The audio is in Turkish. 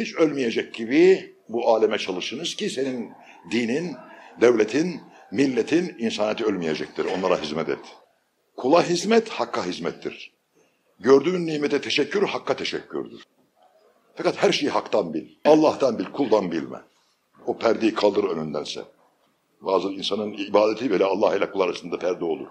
Hiç ölmeyecek gibi bu aleme çalışınız ki senin dinin, devletin, milletin, insaniyeti ölmeyecektir. Onlara hizmet et. Kula hizmet, hakka hizmettir. Gördüğün nimete teşekkür, hakka teşekkürdür. Fakat her şeyi haktan bil. Allah'tan bil, kuldan bilme. O perdeyi kaldır önündense. Bazı insanın ibadeti bile Allah ile kul arasında perde olur.